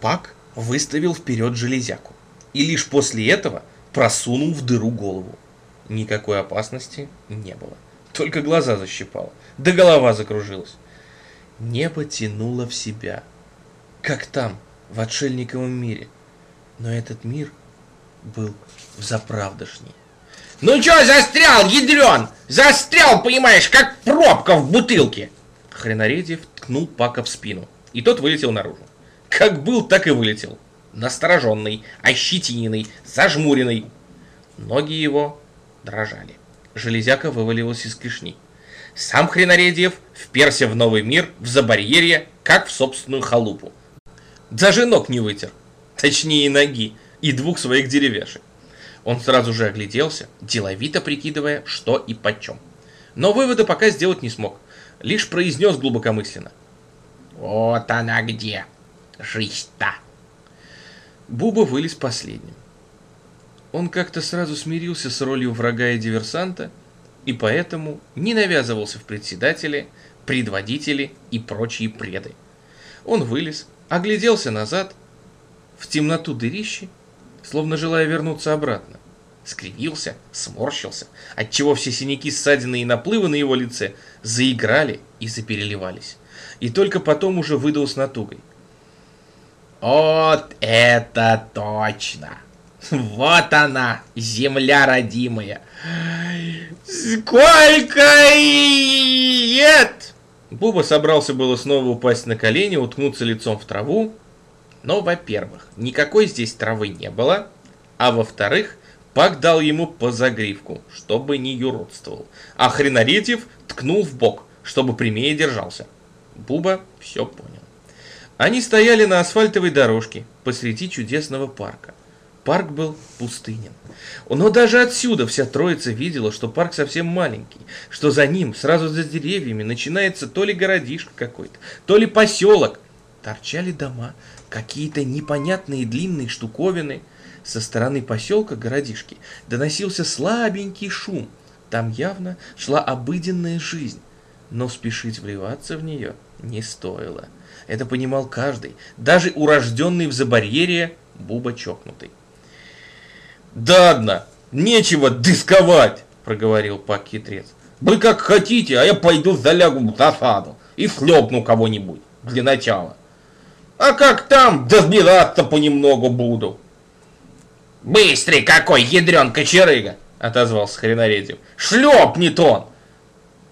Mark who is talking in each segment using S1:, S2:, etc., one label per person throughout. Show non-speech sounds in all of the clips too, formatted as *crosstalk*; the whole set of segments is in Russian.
S1: Пак выставил вперед железяку и лишь после этого просунул в дыру голову. Никакой опасности не было, только глаза защипало, да голова закружилась. Небо тянуло в себя, как там, в отшельниковом мире. Но этот мир был заправдошней.
S2: «Ну чё застрял, ядрен? Застрял, понимаешь, как пробка в бутылке!»
S1: Хренаредьев ткнул Пака в спину, и тот вылетел наружу. Как был, так и вылетел. Настороженный, ощетиненный, зажмуренный. Ноги его дрожали. Железяка вывалилась из клешни. Сам Хренаредьев вперся в новый мир в забарьерье, как в собственную халупу. Даже ног не вытер, точнее ноги, и двух своих деревяшек. Он сразу же огляделся, деловито прикидывая, что и почем. Но вывода пока сделать не смог, лишь произнес глубокомысленно.
S2: «Вот она где, жизнь-то!»
S1: Буба вылез последним. Он как-то сразу смирился с ролью врага и диверсанта, и поэтому не навязывался в председателе, предводители и прочие преды. Он вылез, огляделся назад, в темноту дырищи, словно желая вернуться обратно. Скривился, сморщился, отчего все синяки, ссадины и наплывы на его лице заиграли и запереливались. И только потом уже выдал с натугой.
S2: «Вот это точно! Вот она, земля родимая! Сколько лет!»
S1: Буба собрался было снова упасть на колени, уткнуться лицом в траву, но, во-первых, никакой здесь травы не было, а во-вторых, Пак дал ему по загривку, чтобы не юродствовал, а Хренаретьев ткнул в бок, чтобы прямее держался. Буба все понял. Они стояли на асфальтовой дорожке посреди чудесного парка. Парк был пустынен. Но даже отсюда вся троица видела, что парк совсем маленький, что за ним, сразу за деревьями, начинается то ли городишко какой-то, то ли поселок. Торчали дома, какие-то непонятные длинные штуковины. Со стороны поселка городишки доносился слабенький шум. Там явно шла обыденная жизнь, но спешить вливаться в нее не стоило. Это понимал каждый, даже урожденный в забарьере Буба чокнутый. «Да одна, нечего дисковать!» – проговорил Пак хитрец. «Вы как хотите, а я пойду залягу в засаду и хлебну кого-нибудь для начала. А как там, разбираться понемногу буду!»
S2: «Быстрый какой, ядрен кочерыга!» — отозвался Хренаредев. «Шлепнет он!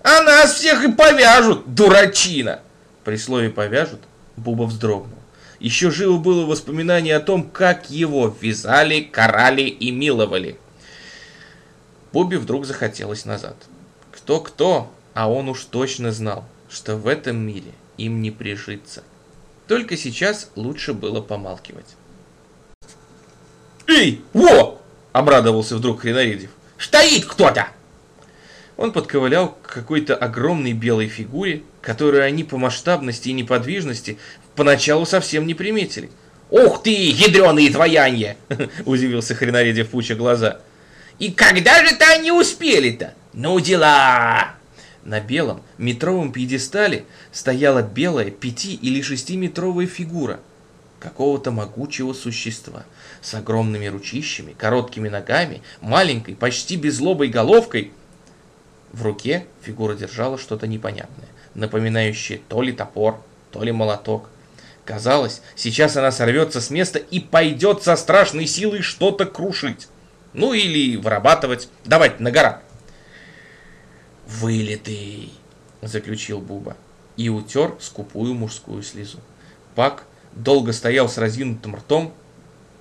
S2: А нас всех и повяжут, дурачина!»
S1: При слове «повяжут» Буба вздрогнул. Еще живо было воспоминание о том, как его вязали, карали и миловали. Бубе вдруг захотелось назад. Кто-кто, а он уж точно знал, что в этом мире им не прижиться. Только сейчас лучше было помалкивать.
S2: «Эй, во!» — обрадовался вдруг Хренаридев. «Стоит кто-то!»
S1: Он подковылял к какой-то огромной белой фигуре, которую они по масштабности и неподвижности поначалу совсем не приметили.
S2: «Ух ты, ядреные твоянья!» *laughs*
S1: – удивился Хренаридев, пуча глаза.
S2: «И когда же-то они успели-то? Ну дела!»
S1: На белом метровом пьедестале стояла белая пяти- или шестиметровая фигура какого-то могучего существа с огромными ручищами, короткими ногами, маленькой, почти безлобой головкой. В руке фигура держала что-то непонятное, напоминающее то ли топор, то ли молоток. Казалось, сейчас она сорвется с места и пойдет со страшной силой что-то крушить. Ну или вырабатывать, давать на гора. «Вылитый!» – заключил Буба и утер скупую мужскую слезу. Пак долго стоял с разинутым ртом,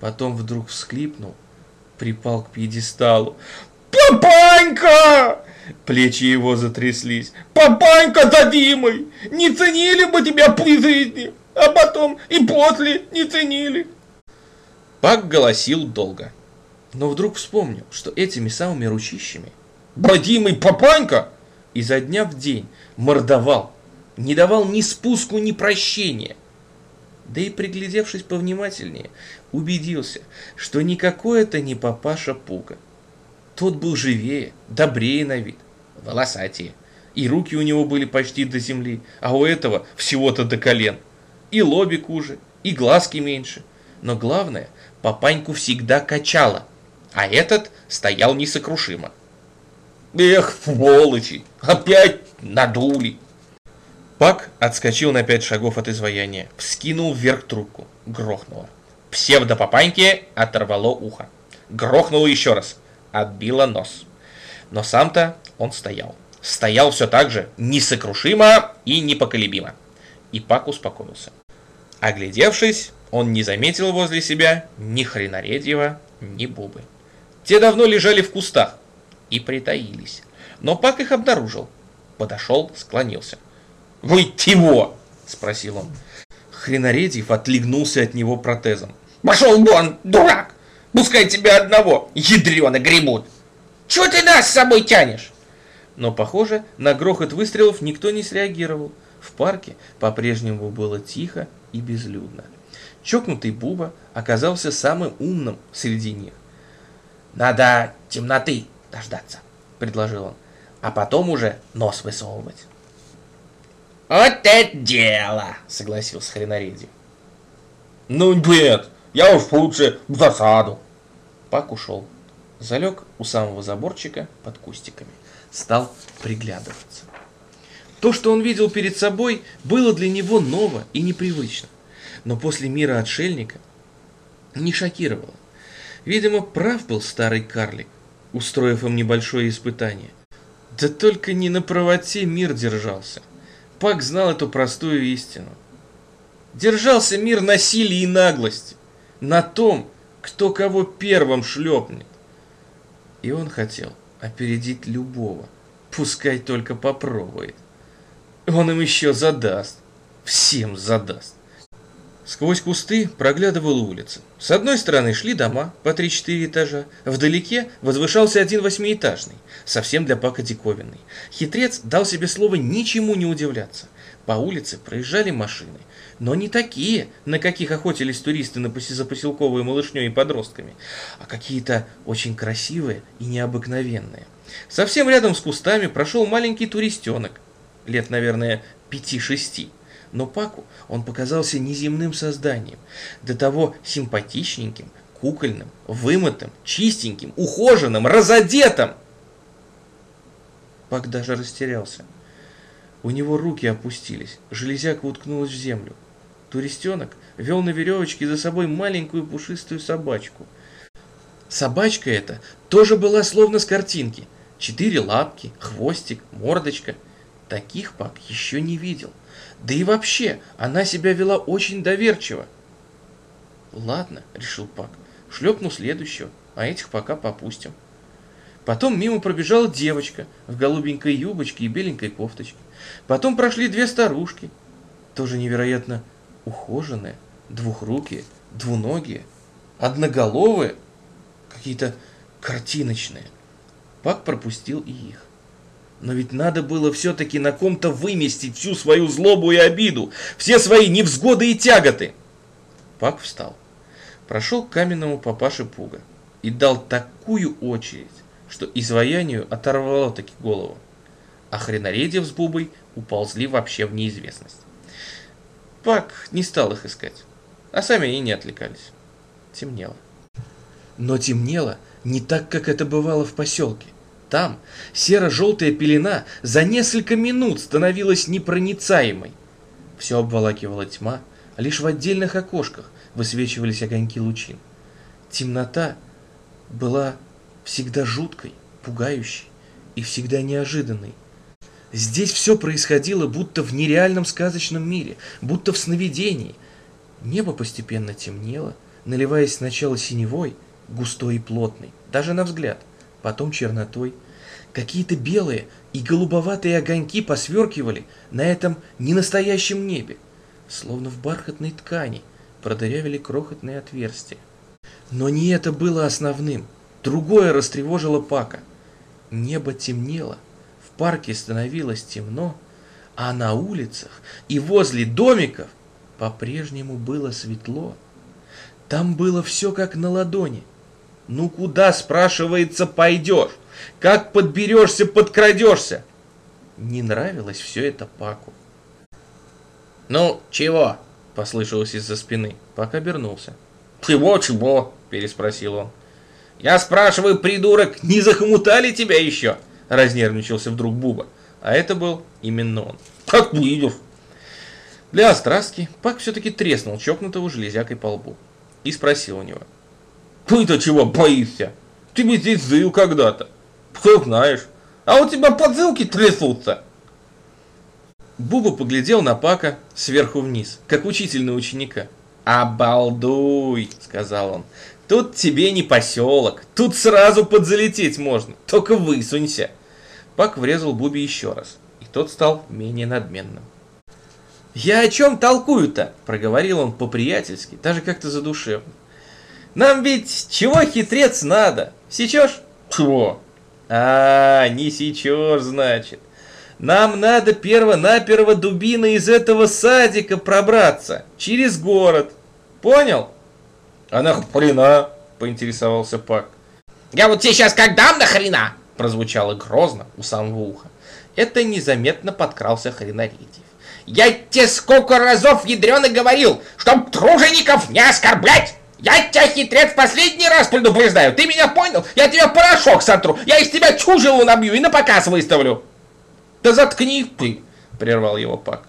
S1: потом вдруг всхлипнул, припал к пьедесталу.
S2: «Папанька!» Плечи его затряслись. «Папанька родимый! Не ценили бы тебя при жизни, а потом и после не ценили!»
S1: Пак голосил долго, но вдруг вспомнил, что этими самыми ручищами
S2: «Родимый папанька!»
S1: изо дня в день мордовал, не давал ни спуску, ни прощения – да и приглядевшись повнимательнее, убедился, что никакой это не папаша Пука. Тот был живее, добрее на вид, волосатее, и руки у него были почти до земли, а у этого всего-то до колен. И лобик уже, и глазки меньше. Но главное, папаньку всегда качало, а этот стоял несокрушимо.
S2: Эх, сволочи, опять надули.
S1: Пак отскочил на пять шагов от изваяния, вскинул вверх трубку, грохнуло. Псевдо-папаньке оторвало ухо. Грохнуло еще раз, отбило нос. Но сам-то он стоял. Стоял все так же, несокрушимо и непоколебимо. И Пак успокоился. Оглядевшись, он не заметил возле себя ни хренаредьева, ни бубы. Те давно лежали в кустах и притаились. Но Пак их обнаружил. Подошел, склонился.
S2: «Вы чего?»
S1: – спросил он. Хренаредьев отлегнулся от него протезом.
S2: «Пошел вон, дурак! Пускай тебя одного, ядрёно гребут! Чего ты нас с собой тянешь?»
S1: Но, похоже, на грохот выстрелов никто не среагировал. В парке по-прежнему было тихо и безлюдно. Чокнутый Буба оказался самым умным среди них.
S2: «Надо темноты дождаться», —
S1: предложил он, — «а потом уже нос высовывать».
S2: «Вот это дело!» — согласился Хренаредий.
S1: «Ну нет, я уж лучше в засаду». Пак ушел. Залег у самого заборчика под кустиками. Стал приглядываться. То, что он видел перед собой, было для него ново и непривычно. Но после мира отшельника не шокировало. Видимо, прав был старый карлик, устроив им небольшое испытание. Да только не на правоте мир держался. Пак знал эту простую истину. Держался мир на силе и наглости, на том, кто кого первым шлепнет. И он хотел опередить любого, пускай только попробует. Он им еще задаст, всем задаст. Сквозь кусты проглядывала улица. С одной стороны шли дома по 3-4 этажа, вдалеке возвышался один восьмиэтажный, совсем для Пака диковинный. Хитрец дал себе слово ничему не удивляться. По улице проезжали машины, но не такие, на каких охотились туристы на за поселковой малышней и подростками, а какие-то очень красивые и необыкновенные. Совсем рядом с кустами прошел маленький туристенок, лет, наверное, пяти-шести но Паку он показался неземным созданием, до того симпатичненьким, кукольным, вымытым, чистеньким, ухоженным, разодетым. Пак даже растерялся. У него руки опустились, железяка уткнулась в землю. Туристенок вел на веревочке за собой маленькую пушистую собачку. Собачка эта тоже была словно с картинки. Четыре лапки, хвостик, мордочка. Таких Пак еще не видел. Да и вообще, она себя вела очень доверчиво. Ладно, решил Пак, шлепну следующего, а этих пока попустим. Потом мимо пробежала девочка в голубенькой юбочке и беленькой кофточке. Потом прошли две старушки, тоже невероятно ухоженные, двухрукие, двуногие, одноголовые, какие-то картиночные. Пак пропустил и их. Но ведь надо было все-таки на ком-то выместить всю свою злобу и обиду, все свои невзгоды и тяготы. Пак встал, прошел к каменному папаше Пуга и дал такую очередь, что изваянию оторвало таки голову. А хренаредев с Бубой уползли вообще в неизвестность. Пак не стал их искать, а сами они не отвлекались. Темнело. Но темнело не так, как это бывало в поселке. Там серо-желтая пелена за несколько минут становилась непроницаемой. Все обволакивала тьма, а лишь в отдельных окошках высвечивались огоньки лучин. Темнота была всегда жуткой, пугающей и всегда неожиданной. Здесь все происходило будто в нереальном сказочном мире, будто в сновидении. Небо постепенно темнело, наливаясь сначала синевой, густой и плотной, даже на взгляд – потом чернотой. Какие-то белые и голубоватые огоньки посверкивали на этом ненастоящем небе, словно в бархатной ткани продырявили крохотные отверстия. Но не это было основным. Другое растревожило Пака. Небо темнело, в парке становилось темно, а на улицах и возле домиков по-прежнему было светло. Там было все как на ладони – ну куда, спрашивается, пойдешь? Как подберешься, подкрадешься? Не нравилось все это Паку.
S2: «Ну, чего?»
S1: – послышалось из-за спины. Пак обернулся.
S2: «Чего-чего?» – переспросил он. «Я спрашиваю, придурок, не захомутали тебя еще?» – разнервничался вдруг Буба.
S1: А это был именно он.
S2: «Как видишь!»
S1: Для острастки Пак все-таки треснул чокнутого железякой по лбу и спросил у него.
S2: «Ты-то чего боишься? Ты бы здесь жил когда-то. Кто знаешь. А у тебя подзылки трясутся!»
S1: Буба поглядел на Пака сверху вниз, как учитель на ученика. «Обалдуй!» — сказал он. «Тут тебе не поселок, тут сразу подзалететь можно, только высунься!» Пак врезал Бубе еще раз, и тот стал менее надменным. «Я о чем толкую-то?» – проговорил он по-приятельски, даже как-то задушевно. «Нам ведь чего хитрец надо? Сечешь?»
S2: «Чего?»
S1: «А, не сечешь, значит. Нам надо перво-наперво дубина из этого садика пробраться, через город. Понял?»
S2: «А нахрена?» – поинтересовался Пак.
S3: «Я вот тебе сейчас как дам нахрена!»
S1: – прозвучало грозно у самого уха. Это незаметно подкрался хренаритий.
S3: Я тебе сколько разов ядрёно говорил, чтоб тружеников не оскорблять! Я тебя, хитрец, последний раз предупреждаю. Ты меня понял? Я тебя порошок сотру. Я из тебя чужелу набью и на показ выставлю.
S1: Да заткни ты, прервал его Пак.